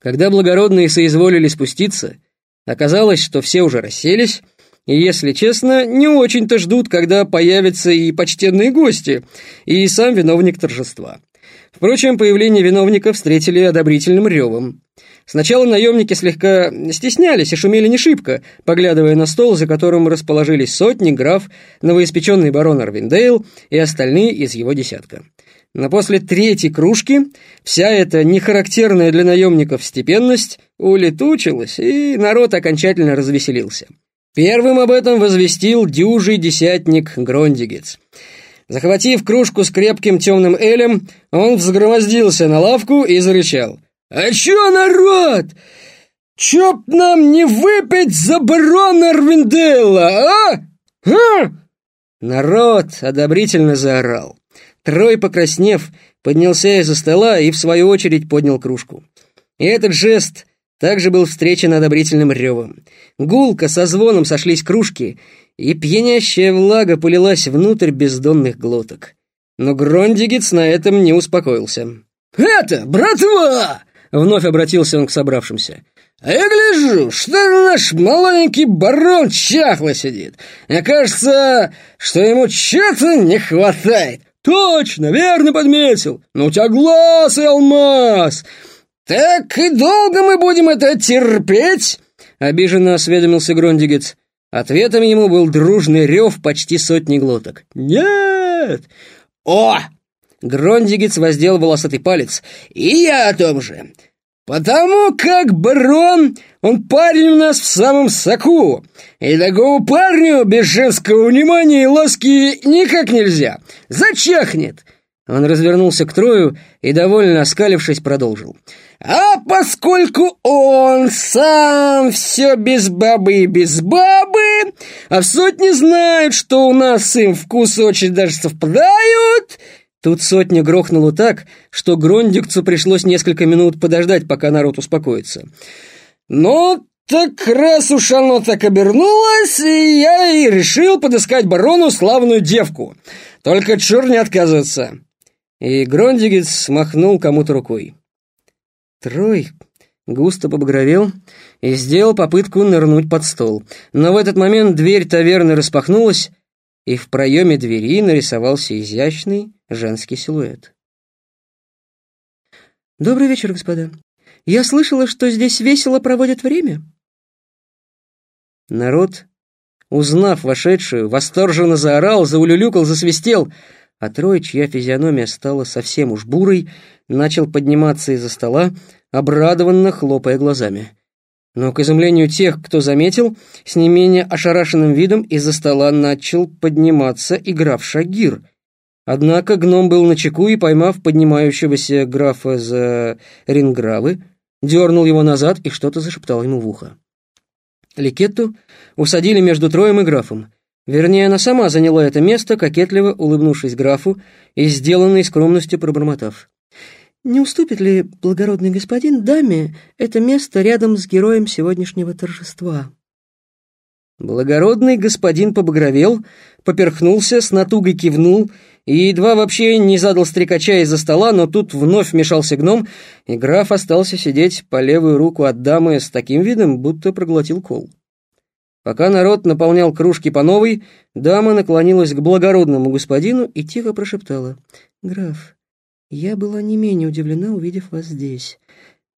Когда благородные соизволили спуститься, оказалось, что все уже расселись, и, если честно, не очень-то ждут, когда появятся и почтенные гости, и сам виновник торжества. Впрочем, появление виновника встретили одобрительным ревом. Сначала наемники слегка стеснялись и шумели не шибко, поглядывая на стол, за которым расположились сотни, граф, новоиспеченный барон Арвиндейл и остальные из его десятка. Но после третьей кружки вся эта нехарактерная для наемников степенность улетучилась, и народ окончательно развеселился. Первым об этом возвестил дюжий десятник Грондигец. Захватив кружку с крепким темным элем, он взгромоздился на лавку и зарычал — «А чё, народ? Чё б нам не выпить за барона Арвиндейла, а? А?» Народ одобрительно заорал. Трой, покраснев, поднялся из-за стола и, в свою очередь, поднял кружку. И этот жест также был встречен одобрительным ревом. Гулко со звоном сошлись кружки, и пьянящая влага полилась внутрь бездонных глоток. Но Грондигец на этом не успокоился. «Это, братва!» Вновь обратился он к собравшимся. «А я гляжу, что наш маленький барон чахло сидит. Мне кажется, что ему чего-то не хватает». «Точно, верно подметил. Но у тебя глаз и алмаз». «Так и долго мы будем это терпеть?» Обиженно осведомился Грондигец. Ответом ему был дружный рев почти сотни глоток. «Нет!» «О, Грондигец воздел волосатый палец. «И я о том же. Потому как барон, он парень у нас в самом соку. И такому парню без женского внимания и ласки никак нельзя. Зачахнет!» Он развернулся к Трою и, довольно оскалившись, продолжил. «А поскольку он сам все без бабы и без бабы, а в сотне знают, что у нас им вкус очень даже совпадают, Тут сотня грохнула так, что Грондикцу пришлось несколько минут подождать, пока народ успокоится. «Ну, так раз уж оно так обернулось, я и решил подыскать барону славную девку. Только чур не отказываться». И Грондигец махнул кому-то рукой. Трой густо побагровел и сделал попытку нырнуть под стол. Но в этот момент дверь таверны распахнулась, и в проеме двери нарисовался изящный женский силуэт. «Добрый вечер, господа. Я слышала, что здесь весело проводят время». Народ, узнав вошедшую, восторженно заорал, заулюлюкал, засвистел, а Трой, чья физиономия стала совсем уж бурой, начал подниматься из-за стола, обрадованно хлопая глазами. Но, к изумлению тех, кто заметил, с не менее ошарашенным видом из-за стола начал подниматься и граф Шагир. Однако гном был начеку и, поймав поднимающегося графа за рингравы, дернул его назад и что-то зашептал ему в ухо. Ликетту усадили между троем и графом. Вернее, она сама заняла это место, кокетливо улыбнувшись графу и сделанной скромностью пробормотав. Не уступит ли благородный господин даме это место рядом с героем сегодняшнего торжества? Благородный господин побагровел, поперхнулся, с натугой кивнул и едва вообще не задал стрекача из-за стола, но тут вновь вмешался гном, и граф остался сидеть по левую руку от дамы с таким видом, будто проглотил кол. Пока народ наполнял кружки по новой, дама наклонилась к благородному господину и тихо прошептала. «Граф, я была не менее удивлена, увидев вас здесь.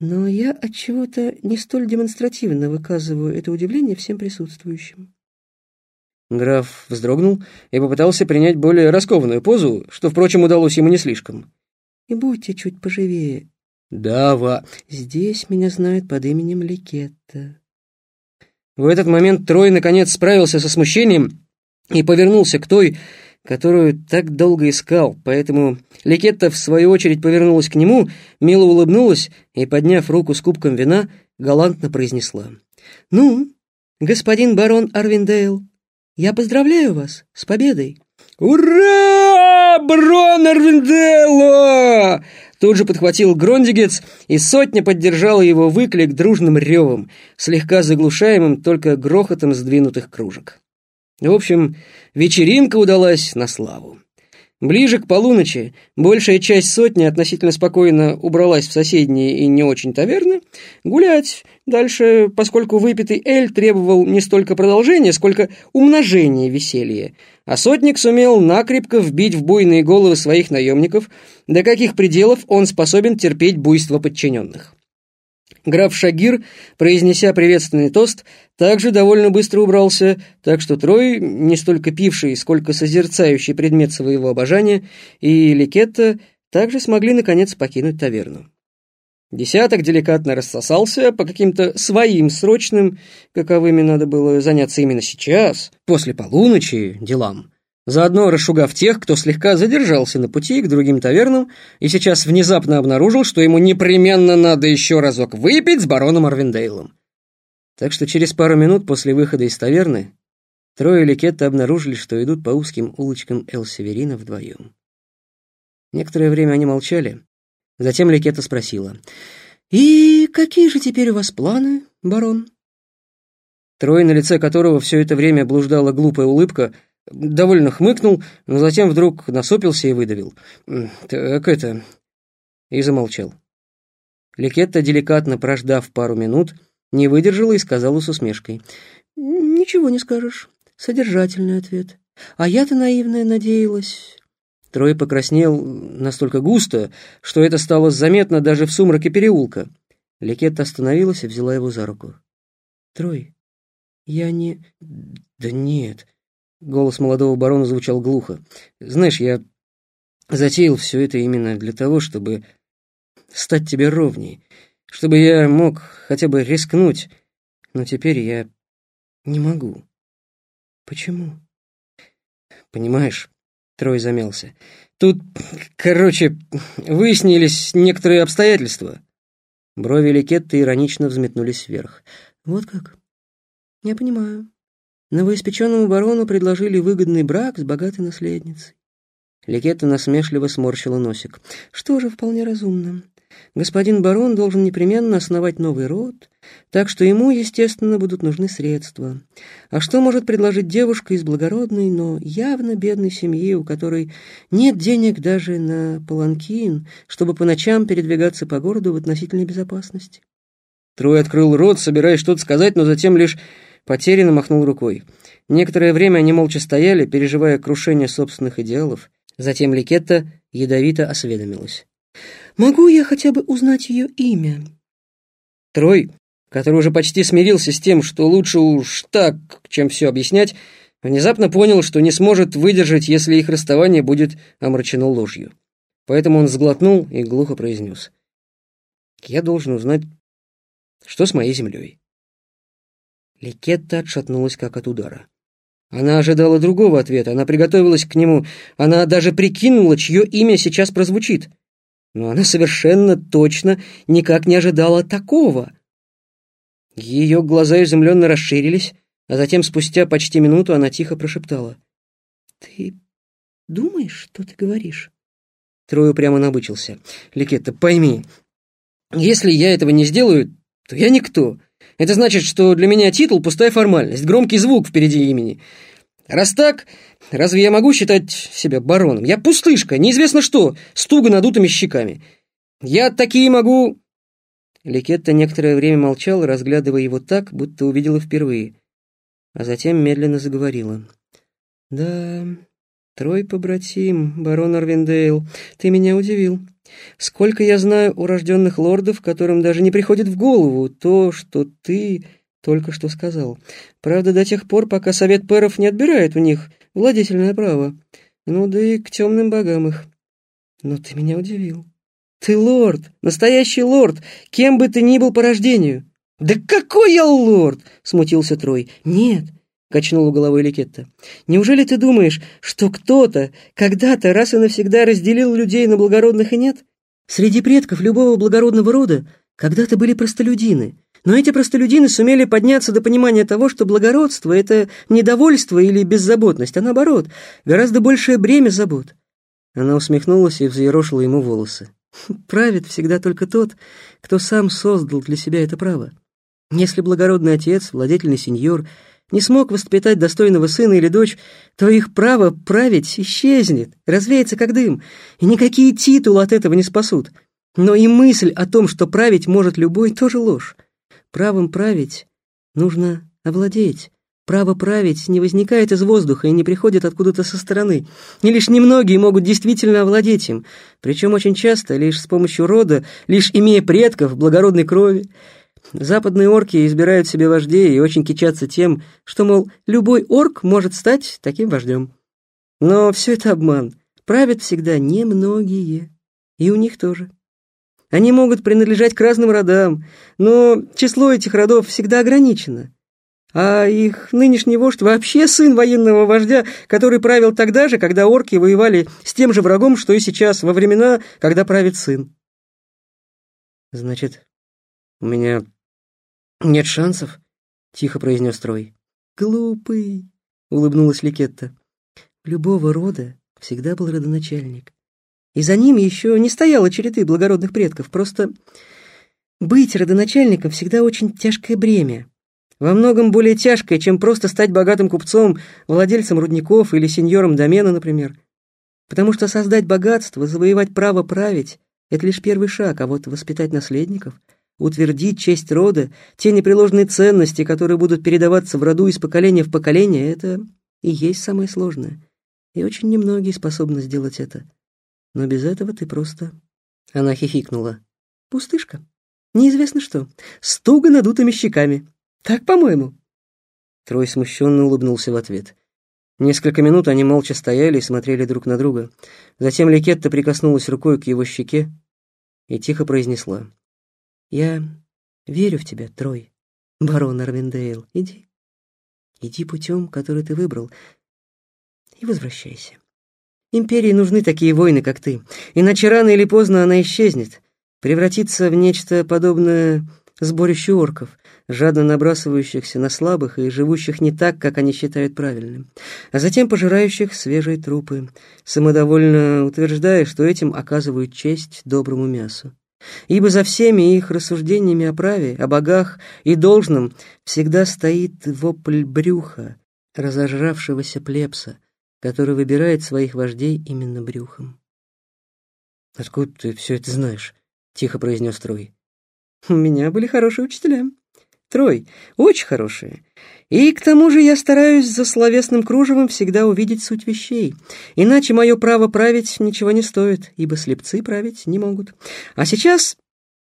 Но я от чего то не столь демонстративно выказываю это удивление всем присутствующим. Граф вздрогнул и попытался принять более раскованную позу, что, впрочем, удалось ему не слишком. «И будьте чуть поживее». «Да, ва...» «Здесь меня знают под именем Ликетта». В этот момент Трой, наконец, справился со смущением и повернулся к той, которую так долго искал, поэтому Ликетта в свою очередь повернулась к нему, мило улыбнулась и, подняв руку с кубком вина, галантно произнесла. «Ну, господин барон Арвиндейл, я поздравляю вас с победой!» «Ура! Барон Арвиндейло!» Тут же подхватил Грондигец, и сотня поддержала его выклик дружным ревом, слегка заглушаемым только грохотом сдвинутых кружек. В общем, вечеринка удалась на славу. Ближе к полуночи большая часть сотни относительно спокойно убралась в соседние и не очень таверны гулять дальше, поскольку выпитый эль требовал не столько продолжения, сколько умножения веселья, а сотник сумел накрепко вбить в буйные головы своих наемников, до каких пределов он способен терпеть буйство подчиненных. Граф Шагир, произнеся приветственный тост, также довольно быстро убрался, так что Трой, не столько пивший, сколько созерцающий предмет своего обожания, и Ликетта также смогли, наконец, покинуть таверну. Десяток деликатно рассосался по каким-то своим срочным, каковыми надо было заняться именно сейчас, после полуночи, делам заодно расшугав тех, кто слегка задержался на пути к другим тавернам и сейчас внезапно обнаружил, что ему непременно надо еще разок выпить с бароном Арвиндейлом. Так что через пару минут после выхода из таверны трое Ликетта обнаружили, что идут по узким улочкам Эл-Северина вдвоем. Некоторое время они молчали, затем Ликетта спросила, «И какие же теперь у вас планы, барон?» Трой, на лице которого все это время блуждала глупая улыбка, — довольно хмыкнул, но затем вдруг насупился и выдавил. «Так это...» и замолчал. Ликетта, деликатно прождав пару минут, не выдержала и сказала с усмешкой. «Ничего не скажешь. Содержательный ответ. А я-то наивная надеялась». Трой покраснел настолько густо, что это стало заметно даже в сумраке переулка. Ликетта остановилась и взяла его за руку. «Трой, я не...» «Да нет, Голос молодого барона звучал глухо. «Знаешь, я затеял все это именно для того, чтобы стать тебе ровней, чтобы я мог хотя бы рискнуть, но теперь я не могу». «Почему?» «Понимаешь...» — Трой замялся. «Тут, короче, выяснились некоторые обстоятельства». Брови Ликетты иронично взметнулись вверх. «Вот как? Я понимаю. Новоиспеченному барону предложили выгодный брак с богатой наследницей. Ликетта насмешливо сморщила носик. Что же, вполне разумно. Господин барон должен непременно основать новый род, так что ему, естественно, будут нужны средства. А что может предложить девушка из благородной, но явно бедной семьи, у которой нет денег даже на паланкин, чтобы по ночам передвигаться по городу в относительной безопасности? Трой открыл рот, собираясь что-то сказать, но затем лишь Потерянно махнул рукой. Некоторое время они молча стояли, переживая крушение собственных идеалов. Затем Ликетта ядовито осведомилась. «Могу я хотя бы узнать ее имя?» Трой, который уже почти смирился с тем, что лучше уж так, чем все объяснять, внезапно понял, что не сможет выдержать, если их расставание будет омрачено ложью. Поэтому он сглотнул и глухо произнес. «Я должен узнать, что с моей землей». Ликетта отшатнулась как от удара. Она ожидала другого ответа, она приготовилась к нему, она даже прикинула, чье имя сейчас прозвучит. Но она совершенно точно никак не ожидала такого. Ее глаза изумленно расширились, а затем спустя почти минуту она тихо прошептала. «Ты думаешь, что ты говоришь?» Трою прямо набычился. «Ликетта, пойми, если я этого не сделаю, то я никто. Это значит, что для меня титул — пустая формальность, громкий звук впереди имени. Раз так, разве я могу считать себя бароном? Я пустышка, неизвестно что, с туго надутыми щеками. Я такие могу...» Ликетта некоторое время молчала, разглядывая его так, будто увидела впервые, а затем медленно заговорила. «Да, Трой побратим, барон Арвиндейл, ты меня удивил. Сколько я знаю урожденных лордов, которым даже не приходит в голову то, что ты только что сказал. Правда, до тех пор, пока совет пэров не отбирает у них владетельное право. Ну да и к темным богам их. Но ты меня удивил. Ты лорд, настоящий лорд, кем бы ты ни был по рождению. Да какой я лорд? Смутился Трой. Нет, — качнула головой Ликетта. «Неужели ты думаешь, что кто-то когда-то раз и навсегда разделил людей на благородных и нет? Среди предков любого благородного рода когда-то были простолюдины, но эти простолюдины сумели подняться до понимания того, что благородство — это недовольство или беззаботность, а наоборот, гораздо большее бремя забот». Она усмехнулась и взъерошила ему волосы. «Правит всегда только тот, кто сам создал для себя это право. Если благородный отец, владетельный сеньор — не смог воспитать достойного сына или дочь, то их право править исчезнет, развеется как дым, и никакие титулы от этого не спасут. Но и мысль о том, что править может любой, тоже ложь. Правом править нужно овладеть. Право править не возникает из воздуха и не приходит откуда-то со стороны. И лишь немногие могут действительно овладеть им, причем очень часто лишь с помощью рода, лишь имея предков благородной крови. Западные орки избирают себе вождей и очень кичатся тем, что, мол, любой орк может стать таким вождем. Но все это обман. Правят всегда немногие. И у них тоже. Они могут принадлежать к разным родам, но число этих родов всегда ограничено. А их нынешний вождь вообще сын военного вождя, который правил тогда же, когда орки воевали с тем же врагом, что и сейчас, во времена, когда правит сын. Значит, у меня нет шансов? Тихо произнес Трой. Глупый, улыбнулась Ликетта. Любого рода всегда был родоначальник. И за ним еще не стояло череды благородных предков. Просто быть родоначальником всегда очень тяжкое бремя во многом более тяжкое, чем просто стать богатым купцом, владельцем рудников или сеньором домена, например. Потому что создать богатство, завоевать право править — это лишь первый шаг, а вот воспитать наследников, утвердить честь рода, те непреложные ценности, которые будут передаваться в роду из поколения в поколение — это и есть самое сложное. И очень немногие способны сделать это. Но без этого ты просто... Она хихикнула. Пустышка. Неизвестно что. С туго надутыми щеками. Так, по-моему?» Трой смущенно улыбнулся в ответ. Несколько минут они молча стояли и смотрели друг на друга. Затем Ликетта прикоснулась рукой к его щеке и тихо произнесла. «Я верю в тебя, Трой, барон Арвиндейл. Иди. Иди путем, который ты выбрал, и возвращайся. Империи нужны такие воины, как ты, иначе рано или поздно она исчезнет, превратится в нечто подобное сборищу орков, жадно набрасывающихся на слабых и живущих не так, как они считают правильным, а затем пожирающих свежие трупы, самодовольно утверждая, что этим оказывают честь доброму мясу. Ибо за всеми их рассуждениями о праве, о богах и должном всегда стоит вопль брюха, разожравшегося плебса, который выбирает своих вождей именно брюхом. «Откуда ты все это знаешь?» — тихо произнес Трой. «У меня были хорошие учителя», Трой, очень хорошие. И к тому же я стараюсь за словесным кружевом всегда увидеть суть вещей. Иначе мое право править ничего не стоит, ибо слепцы править не могут. А сейчас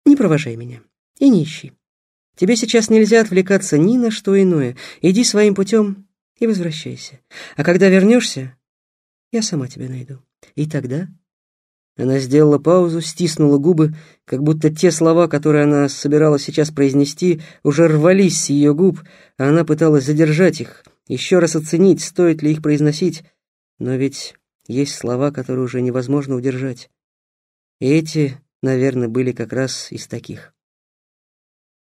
не провожай меня и не ищи. Тебе сейчас нельзя отвлекаться ни на что иное. Иди своим путем и возвращайся. А когда вернешься, я сама тебя найду. И тогда она сделала паузу, стиснула губы, как будто те слова, которые она собиралась сейчас произнести, уже рвались с ее губ, а она пыталась задержать их, еще раз оценить, стоит ли их произносить. Но ведь есть слова, которые уже невозможно удержать. И эти, наверное, были как раз из таких.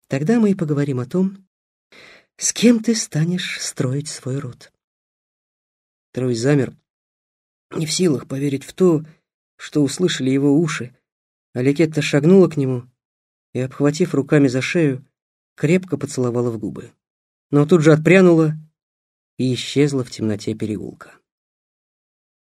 Тогда мы и поговорим о том, с кем ты станешь строить свой род. Трой замер, не в силах поверить в то, что услышали его уши. Аликетта шагнула к нему и, обхватив руками за шею, крепко поцеловала в губы. Но тут же отпрянула и исчезла в темноте переулка.